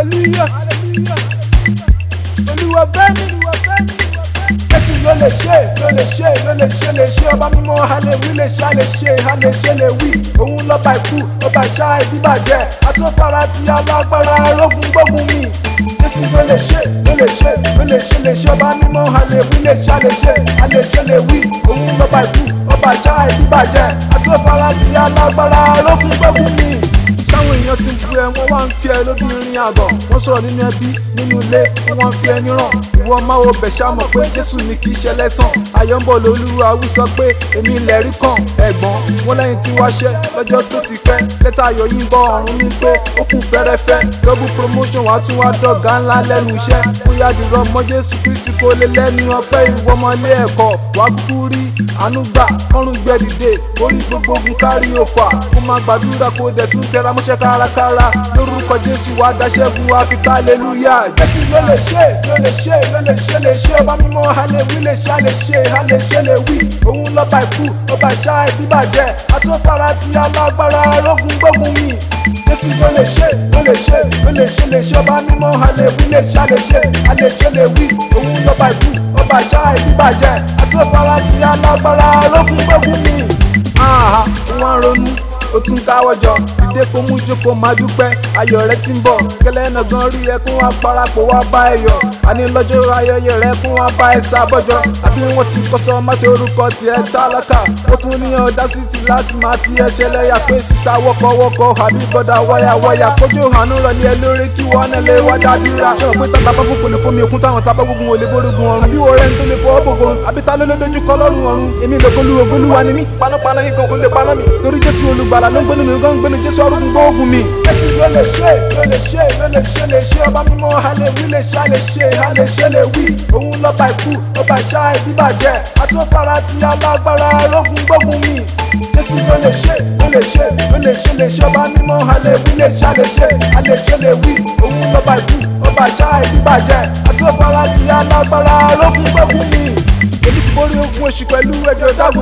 hallelujah hallelujah lè ṣe lè ṣe lè ṣe lè wí òun lọ́ba ikú ọba ìṣá ìdíbàjẹ́ àtúnfara ti alágbára arógun gbógun mi jésù ló lè ṣe ló lè ṣe ló lè ṣe lè ṣe ọba mímọ́ hallelujah lè ṣe lè fi ẹ lóbìnrin àgọ̀ wọ́n sọ̀rọ̀ nínú ẹbí nínú ilé wọ́n fi ẹni ràn ìwọ máa wo bẹ̀ṣà mọ̀ pé jésù ni kì í ṣe lẹ́tàn àyọ̀ǹbọ̀ lolúwa wí sọ pé èmi ilẹ̀ rí kàn ẹ̀gbọ́n wọn lẹ́yìn tí wá ṣẹ́ lọ́jọ́ tó ti pẹ́ lẹ́tà ayọ̀ bọ́ ọ̀run ní pé ó kù fẹ́rẹ́fẹ́ double promotion wàá tún wá dọ̀gá ńlá lẹ́nu iṣẹ́ bóyá dùrọ̀ mọ́ jésù kristi kò lè lẹ́nu ọpẹ́ ìwọ ọmọlé ẹ̀kọ́ wàá kúkú rí àánú gbà kọ́rùn orí gbogbo ogun kárí òfà kó má gbàdúrà kó dẹ̀ tún tẹra mọ́ṣẹ́ kárakára lórúkọ lórúkọ jésù wá dáṣẹ́gun wá fi ká hallelujah. jésù ló lè ṣe ló lè ṣe ló lè ṣe lè ṣe ọba mímọ́ hallelu lè ṣe lè ṣe lè ṣe lè wí. òun lọ́ba ikú ọba ìṣá ìdíbàjẹ́ àtúnfara ti alágbára rógun gbógun mi. jésù ló lè ṣe ló lè ṣe ló lè ṣe lè ṣe ọba mímọ́ hallelu lè ṣe lè ṣe lè ṣe lè wí. òun lọ́ba ikú ọba ìṣá ìdíbàjẹ́ àtúnfara ti alágbára rógun gbógun mi. àhà ó tún káwọ́ jọ ìdè kó mú jókòó máa dúpẹ́ ayọ̀ rẹ ti ń bọ̀ kẹlẹ́ náà gan rí ẹ kún wá parapọ̀ wá bá ẹ yọ̀ àní lọ́jọ́ ayẹyẹ rẹ kún wá bá ẹ sábọ́jọ àbí wọ́n ti kọ́sọ́ má ṣe orúkọ tiẹ̀ tálákà ó tún ní ọ̀dá sí ti láti máa fi ẹṣẹ́ lẹ́yà pé sísá wọ́kọ̀wọ́kọ̀ àbí bọ́dà wáyàwáyà kójú àánú rọ ní ẹ lórí kí wọ́n náà lè mi òkúta àwọn tábà àgbàlá ló ń gbénu mi gan gbénu jésù arúgbó gbóògùn mi. ẹ̀sìn ló lè ṣe ló lè ṣe ló lè ṣe lè ṣe ọba mímọ́ a lè wí lè ṣe a lè ṣe a lè ṣe lè wí. òun lọ́ba ikú ọba ìṣá ìdíbàjẹ́ àtúnfara ti alágbára arógun gbógun mi. jésù ló lè ṣe ló lè ṣe ló lè ṣe lè ṣe ọba mímọ́ a lè wí lè ṣe a lè lè wí. òun lọ́ba ikú ọba ìṣá ìdíbàjẹ́ àtúnfara ti alágbára oṣù pẹ̀lú ẹgbẹ́ ọ̀dàgùntàn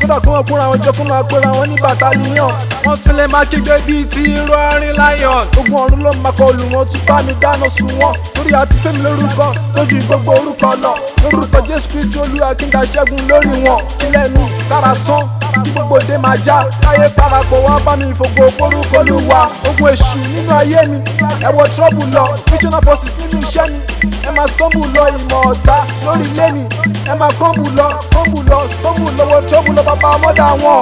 kódà kí wọ́n kóra wọn jọ kó máa kóra wọn ní bàtàlíyàn wọ́n tilẹ̀ máa kígbe bíi ti irọ́ arin lion ogun ọ̀run ló máa kọlù wọn tún bá mi dáná sun wọn lórí àti fẹ́mi lórúkọ lójú gbogbo orúkọ lọ lórúkọ Jésù Kristi Olúwa kí n dá ṣẹ́gun lórí wọn kílẹ̀ nù kára sán kí gbogbo òde máa já káyé parapọ̀ wá bá mi ìfògo forúkọ lùwà ogun èṣù nínú ayé mi ẹ wo trọ́bù lọ regional forces nínú iṣẹ́ mi ẹ máa stọ́mù lọ ìmọ̀ ọ̀tá lórí ilé mi ẹ máa kọ́mù lọ kọ́mù lọ stọ́mù lọ́wọ́ trọ́bù lọ bàbá ọmọdé àwọn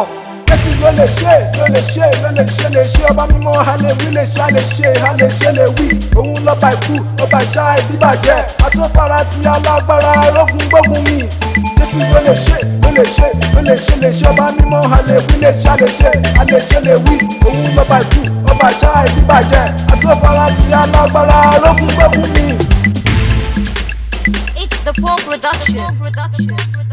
jésù ló lè ṣe ló lè ṣe ló lè ṣe lè ṣe ọba mímọ́ a lè wí lè ṣe a lè lè wí òun lọ́ba ikú ọba ìṣá ìdíbàjẹ́ àtúnfàrà ti alágbára arógun gbógun ṣe lè ṣe ọba mímọ́ a lè ṣe a lè lè wí òun lọ́ba ìkú ọba ṣá ìdíbàjẹ́ àti òpara ti alágbára lókun gbẹ́kú mi. It's the Paul production. The Paul production.